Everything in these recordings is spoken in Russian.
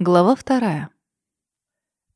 Глава вторая.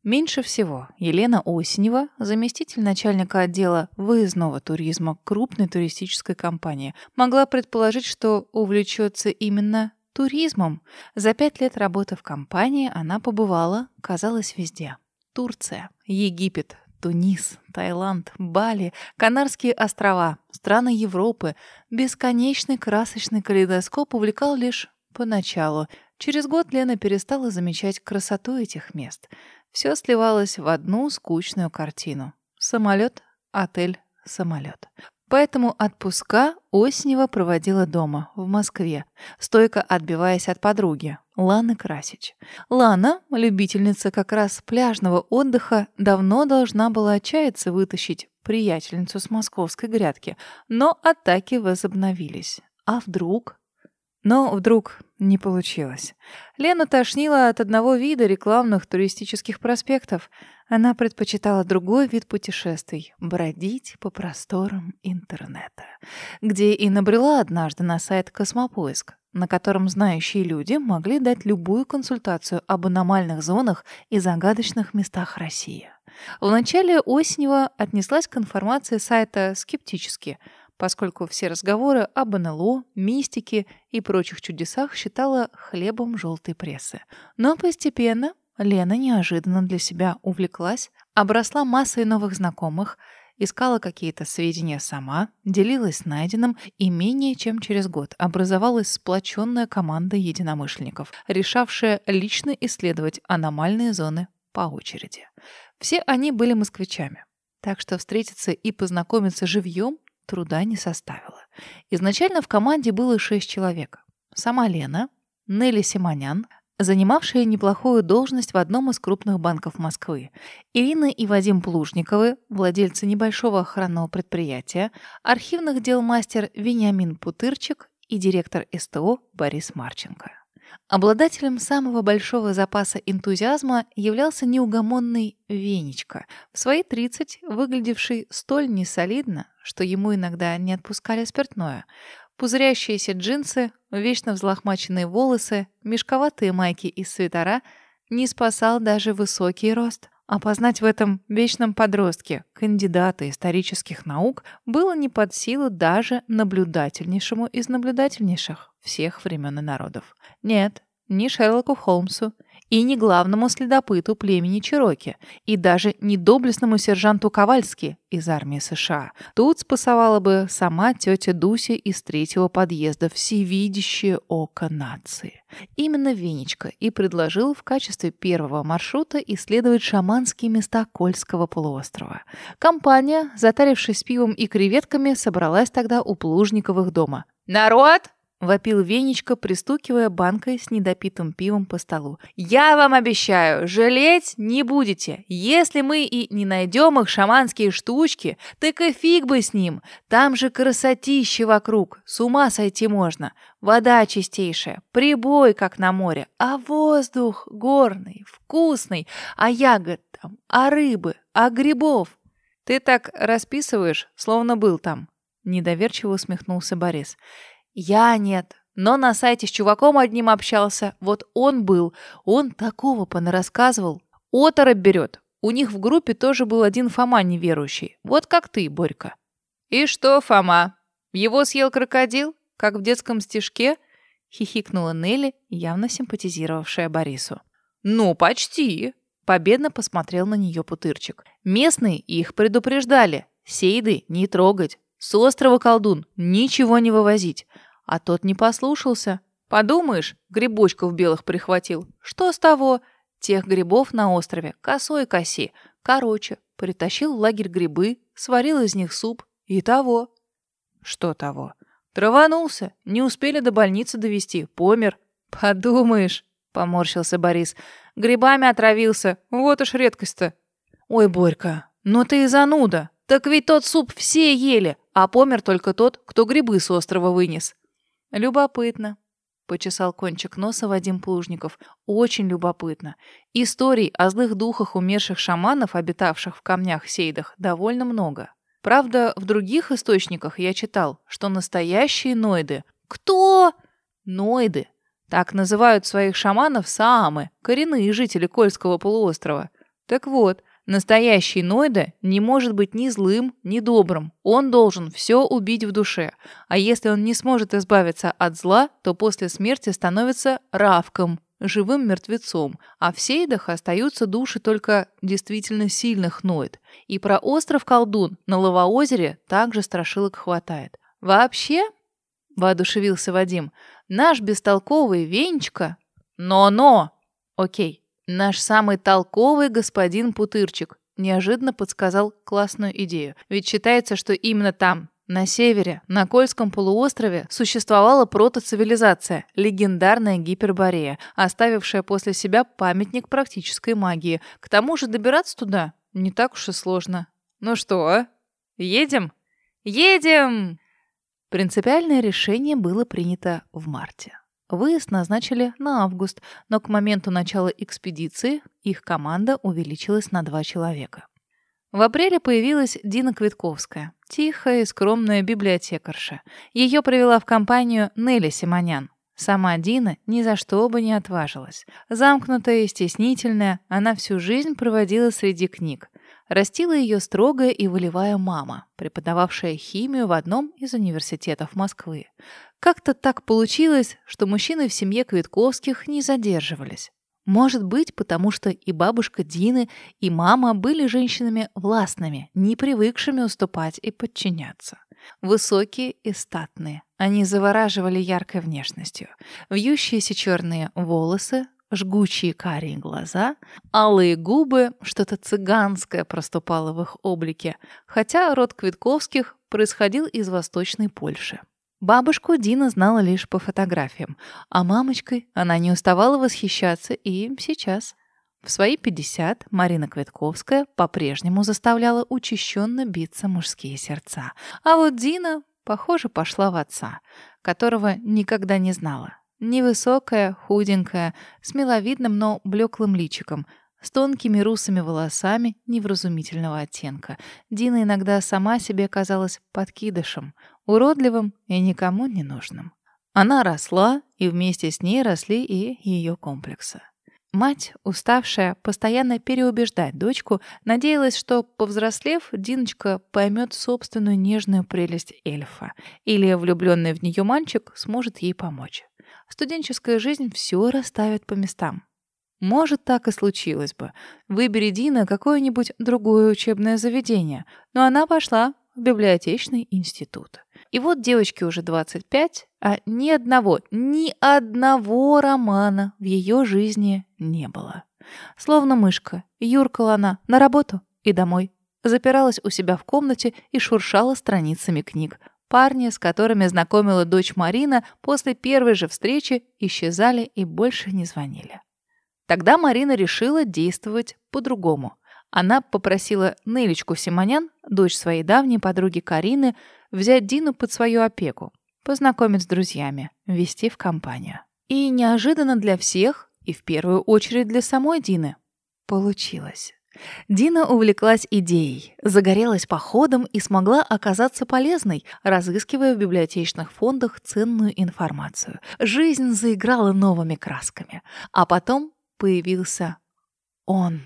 Меньше всего Елена Осенева, заместитель начальника отдела выездного туризма крупной туристической компании, могла предположить, что увлечется именно туризмом. За пять лет работы в компании она побывала, казалось, везде. Турция, Египет, Тунис, Таиланд, Бали, Канарские острова, страны Европы. Бесконечный красочный калейдоскоп увлекал лишь поначалу – Через год Лена перестала замечать красоту этих мест. Все сливалось в одну скучную картину. Самолет, отель, самолет. Поэтому отпуска Оснева проводила дома, в Москве, стойко отбиваясь от подруги, Ланы Красич. Лана, любительница как раз пляжного отдыха, давно должна была отчаяться вытащить приятельницу с московской грядки, но атаки возобновились. А вдруг? Но вдруг не получилось. Лену тошнило от одного вида рекламных туристических проспектов. Она предпочитала другой вид путешествий — бродить по просторам интернета, где и набрела однажды на сайт «Космопоиск», на котором знающие люди могли дать любую консультацию об аномальных зонах и загадочных местах России. Вначале Осенева отнеслась к информации сайта скептически — поскольку все разговоры об НЛО, мистике и прочих чудесах считала хлебом желтой прессы. Но постепенно Лена неожиданно для себя увлеклась, обросла массой новых знакомых, искала какие-то сведения сама, делилась найденным, и менее чем через год образовалась сплоченная команда единомышленников, решавшая лично исследовать аномальные зоны по очереди. Все они были москвичами, так что встретиться и познакомиться живьем труда не составило. Изначально в команде было шесть человек. Сама Лена, Нелли Симонян, занимавшая неплохую должность в одном из крупных банков Москвы, Ирина и Вадим Плужниковы, владельцы небольшого охранного предприятия, архивных дел мастер Вениамин Путырчик и директор СТО Борис Марченко. Обладателем самого большого запаса энтузиазма являлся неугомонный Венечка, в свои 30 выглядевший столь несолидно, что ему иногда не отпускали спиртное. Пузырящиеся джинсы, вечно взлохмаченные волосы, мешковатые майки и свитера не спасал даже высокий рост. Опознать в этом вечном подростке кандидата исторических наук было не под силу даже наблюдательнейшему из наблюдательнейших всех времен и народов. Нет, ни Шерлоку Холмсу, и не главному следопыту племени Чироки, и даже не доблестному сержанту Ковальски из армии США. Тут спасовала бы сама тетя Дуся из третьего подъезда, всевидящее око нации. Именно Венечка и предложил в качестве первого маршрута исследовать шаманские места Кольского полуострова. Компания, затарившись пивом и креветками, собралась тогда у Плужниковых дома. «Народ!» — вопил Венечка, пристукивая банкой с недопитым пивом по столу. «Я вам обещаю, жалеть не будете. Если мы и не найдем их шаманские штучки, так и фиг бы с ним. Там же красотище вокруг, с ума сойти можно. Вода чистейшая, прибой, как на море, а воздух горный, вкусный, а ягод там, а рыбы, а грибов. Ты так расписываешь, словно был там». Недоверчиво усмехнулся Борис. Я нет. Но на сайте с чуваком одним общался. Вот он был. Он такого понарассказывал. Оторопь берет. У них в группе тоже был один Фома неверующий. Вот как ты, Борька. И что, Фома? Его съел крокодил? Как в детском стишке? Хихикнула Нелли, явно симпатизировавшая Борису. Ну, почти. Победно посмотрел на нее Путырчик. Местные их предупреждали. Сейды не трогать. С острова колдун ничего не вывозить. А тот не послушался. Подумаешь, грибочков белых прихватил. Что с того? Тех грибов на острове косой коси. Короче, притащил в лагерь грибы, сварил из них суп. И того. Что того? Траванулся. Не успели до больницы довести. Помер. Подумаешь, поморщился Борис. Грибами отравился. Вот уж редкость-то. Ой, Борька, ну ты и зануда. Так ведь тот суп все ели, а помер только тот, кто грибы с острова вынес. «Любопытно», — почесал кончик носа Вадим Плужников. «Очень любопытно. Историй о злых духах умерших шаманов, обитавших в камнях-сейдах, довольно много. Правда, в других источниках я читал, что настоящие ноиды... Кто? Ноиды. Так называют своих шаманов саамы, коренные жители Кольского полуострова. Так вот, настоящий Нойда не может быть ни злым, ни добрым. Он должен все убить в душе. А если он не сможет избавиться от зла, то после смерти становится равком, живым мертвецом, а в сейдах остаются души только действительно сильных Нойд. И про остров Колдун на Лавоозере также страшилок хватает. Вообще, воодушевился Вадим, наш бестолковый Венечка... Но-но! Окей, наш самый толковый господин Путырчик неожиданно подсказал классную идею. Ведь считается, что именно там, на севере, на Кольском полуострове, существовала протоцивилизация, легендарная Гиперборея, оставившая после себя памятник практической магии. К тому же добираться туда не так уж и сложно. Ну что, едем? Едем! Принципиальное решение было принято в марте. Выезд назначили на август, но к моменту начала экспедиции их команда увеличилась на два человека. В апреле появилась Дина Квитковская, тихая и скромная библиотекарша. Ее привела в компанию Нелли Симонян. Сама Дина ни за что бы не отважилась. Замкнутая и стеснительная, она всю жизнь проводила среди книг. Растила ее строгая и волевая мама, преподававшая химию в одном из университетов Москвы. Как-то так получилось, что мужчины в семье Квитковских не задерживались. Может быть, потому что и бабушка Дины, и мама были женщинами властными, не привыкшими уступать и подчиняться. Высокие и статные. Они завораживали яркой внешностью. Вьющиеся черные волосы, жгучие карие глаза, алые губы, что-то цыганское проступало в их облике, хотя род Квитковских происходил из Восточной Польши. Бабушку Дина знала лишь по фотографиям, а мамочкой она не уставала восхищаться и сейчас. В свои 50 Марина Квитковская по-прежнему заставляла учащенно биться мужские сердца. А вот Дина, похоже, пошла в отца, которого никогда не знала. Невысокая, худенькая, с миловидным, но блеклым личиком, с тонкими русыми волосами невразумительного оттенка. Дина иногда сама себе казалась подкидышем, уродливым и никому не нужным. Она росла, и вместе с ней росли и ее комплексы. Мать, уставшая постоянно переубеждать дочку, надеялась, что, повзрослев, Диночка поймет собственную нежную прелесть эльфа, или влюбленный в нее мальчик сможет ей помочь. Студенческая жизнь все расставит по местам. Может, так и случилось бы. Выбери Дина какое-нибудь другое учебное заведение. Но она пошла в библиотечный институт. И вот девочке уже 25, а ни одного, ни одного романа в ее жизни не было. Словно мышка, юркала она на работу и домой. Запиралась у себя в комнате и шуршала страницами книг. Парни, с которыми знакомила дочь Марина, после первой же встречи исчезали и больше не звонили. Тогда Марина решила действовать по-другому. Она попросила Нелечку Симонян, дочь своей давней подруги Карины, взять Дину под свою опеку, познакомить с друзьями, ввести в компанию. И неожиданно для всех, и в первую очередь для самой Дины, получилось. Дина увлеклась идеей, загорелась походом и смогла оказаться полезной, разыскивая в библиотечных фондах ценную информацию. Жизнь заиграла новыми красками. А потом появился он.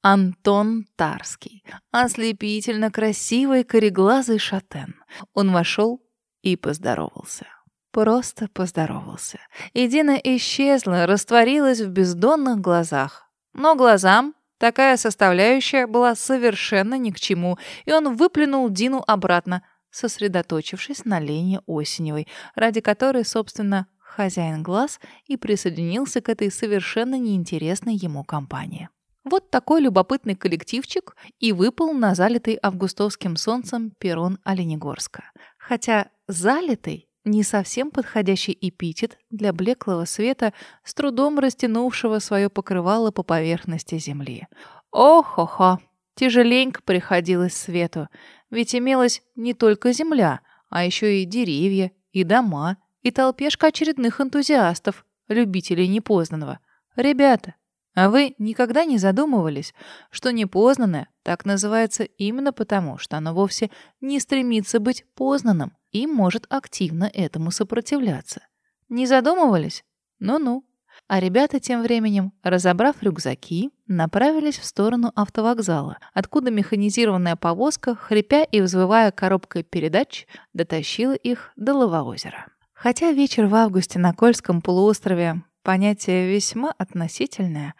Антон Тарский, ослепительно красивый кореглазый шатен. Он вошел и поздоровался. Просто поздоровался. И Дина исчезла, растворилась в бездонных глазах. Но глазам такая составляющая была совершенно ни к чему, и он выплюнул Дину обратно, сосредоточившись на Лене Осеневой, ради которой, собственно, хозяин глаз и присоединился к этой совершенно неинтересной ему компании. Вот такой любопытный коллективчик и выпал на залитый августовским солнцем перрон Оленегорска. Хотя «залитый» — не совсем подходящий эпитет для блеклого света, с трудом растянувшего свое покрывало по поверхности земли. Ох-хо-хо! Тяжеленько приходилось свету, ведь имелась не только земля, а еще и деревья, и дома, и толпешка очередных энтузиастов, любителей непознанного. Ребята, а вы никогда не задумывались, что непознанное так называется именно потому, что оно вовсе не стремится быть познанным и может активно этому сопротивляться? Не задумывались? Ну-ну. А ребята тем временем, разобрав рюкзаки, направились в сторону автовокзала, откуда механизированная повозка, хрипя и взвывая коробкой передач, дотащила их до Лавоозера. Хотя вечер в августе на Кольском полуострове понятие весьма относительное,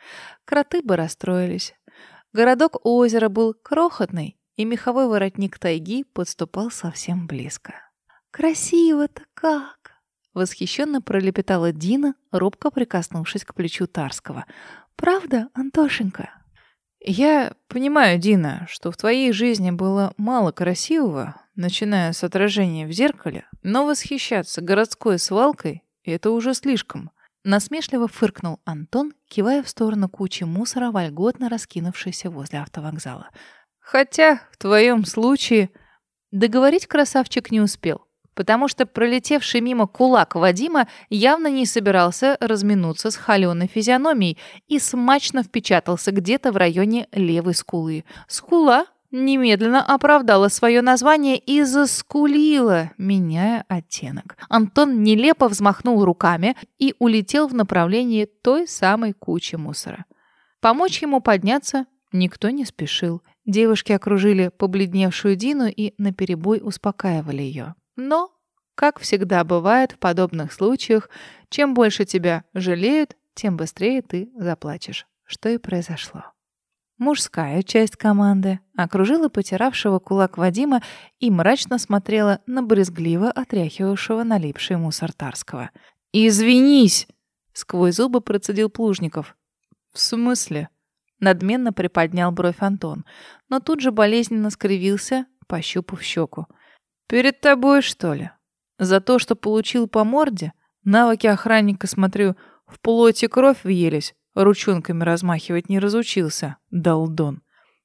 кроты бы расстроились. Городок у озера был крохотный, и меховой воротник тайги подступал совсем близко. «Красиво-то как!» — восхищенно пролепетала Дина, робко прикоснувшись к плечу Тарского. «Правда, Антошенька?» «Я понимаю, Дина, что в твоей жизни было мало красивого, начиная с отражения в зеркале, но восхищаться городской свалкой — это уже слишком». Насмешливо фыркнул Антон, кивая в сторону кучи мусора, вольготно раскинувшейся возле автовокзала. «Хотя в твоем случае...» Договорить красавчик не успел потому что пролетевший мимо кулак Вадима явно не собирался разминуться с холеной физиономией и смачно впечатался где-то в районе левой скулы. Скула немедленно оправдала свое название и заскулила, меняя оттенок. Антон нелепо взмахнул руками и улетел в направлении той самой кучи мусора. Помочь ему подняться никто не спешил. Девушки окружили побледневшую Дину и наперебой успокаивали ее. Но, как всегда бывает в подобных случаях, чем больше тебя жалеют, тем быстрее ты заплачешь. Что и произошло. Мужская часть команды окружила потиравшего кулак Вадима и мрачно смотрела на брезгливо отряхивавшего налипший мусор Тарского. «Извинись!» — сквозь зубы процедил Плужников. «В смысле?» — надменно приподнял бровь Антон, но тут же болезненно скривился, пощупав щеку. Перед тобой, что ли? За то, что получил по морде? Навыки охранника, смотрю, в плоти кровь въелись, ручонками размахивать не разучился, долдон.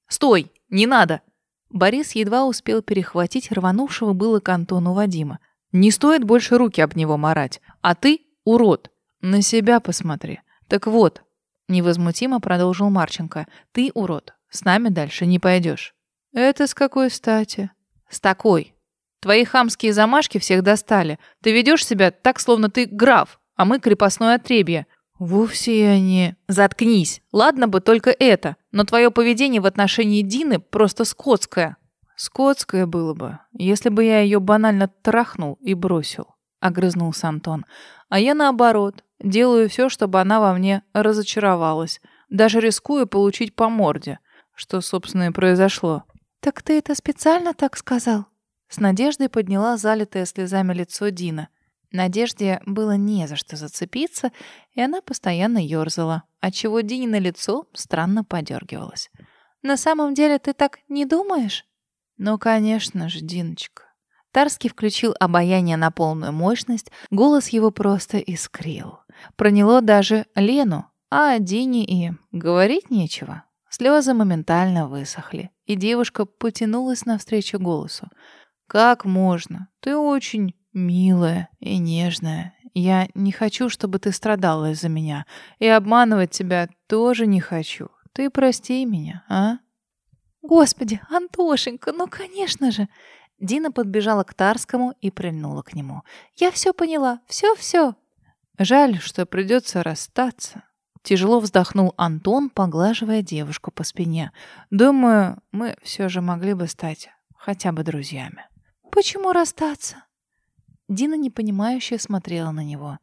Стой, не надо! Борис едва успел перехватить рванувшего было к Антону Вадима. Не стоит больше руки об него марать. А ты урод. На себя посмотри. Так вот, невозмутимо продолжил Марченко. Ты урод. С нами дальше не пойдешь. Это с какой стати? С такой. Твои хамские замашки всех достали. Ты ведешь себя так, словно ты граф, а мы крепостное отребье. Вовсе я не... Заткнись. Ладно бы только это, но твое поведение в отношении Дины просто скотское. Скотское было бы, если бы я ее банально трахнул и бросил. Огрызнулся Антон. А я наоборот, делаю все, чтобы она во мне разочаровалась. Даже рискую получить по морде. Что, собственно, и произошло. «Так ты это специально так сказал?» С надеждой подняла залитое слезами лицо Дина. Надежде было не за что зацепиться, и она постоянно ёрзала, отчего Динино лицо странно подергивалось. «На самом деле ты так не думаешь?» «Ну, конечно же, Диночка». Тарский включил обаяние на полную мощность, голос его просто искрил. Проняло даже Лену, а о Дине и говорить нечего. Слезы моментально высохли, и девушка потянулась навстречу голосу. Как можно? Ты очень милая и нежная. Я не хочу, чтобы ты страдала из-за меня. И обманывать тебя тоже не хочу. Ты прости меня, а? Господи, Антошенька, ну, конечно же. Дина подбежала к Тарскому и прильнула к нему. Я все поняла, все-все. Жаль, что придется расстаться. Тяжело вздохнул Антон, поглаживая девушку по спине. Думаю, мы все же могли бы стать хотя бы друзьями. «Почему расстаться?» Дина непонимающе смотрела на него.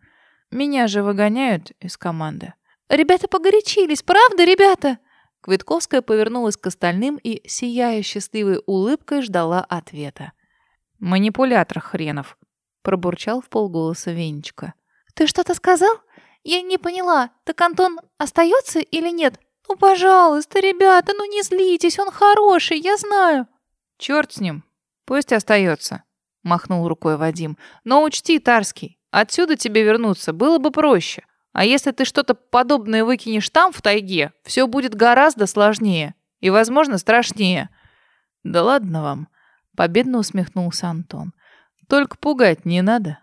«Меня же выгоняют из команды». «Ребята погорячились, правда, ребята?» Квитковская повернулась к остальным и, сияя счастливой улыбкой, ждала ответа. «Манипулятор хренов», — пробурчал в полголоса Венечка. «Ты что-то сказал? Я не поняла. Так Антон остается или нет? Ну, пожалуйста, ребята, ну не злитесь, он хороший, я знаю». «Черт с ним, «Пусть остается», — махнул рукой Вадим. «Но учти, Тарский, отсюда тебе вернуться было бы проще. А если ты что-то подобное выкинешь там, в тайге, все будет гораздо сложнее и, возможно, страшнее». «Да ладно вам», — победно усмехнулся Антон. «Только пугать не надо».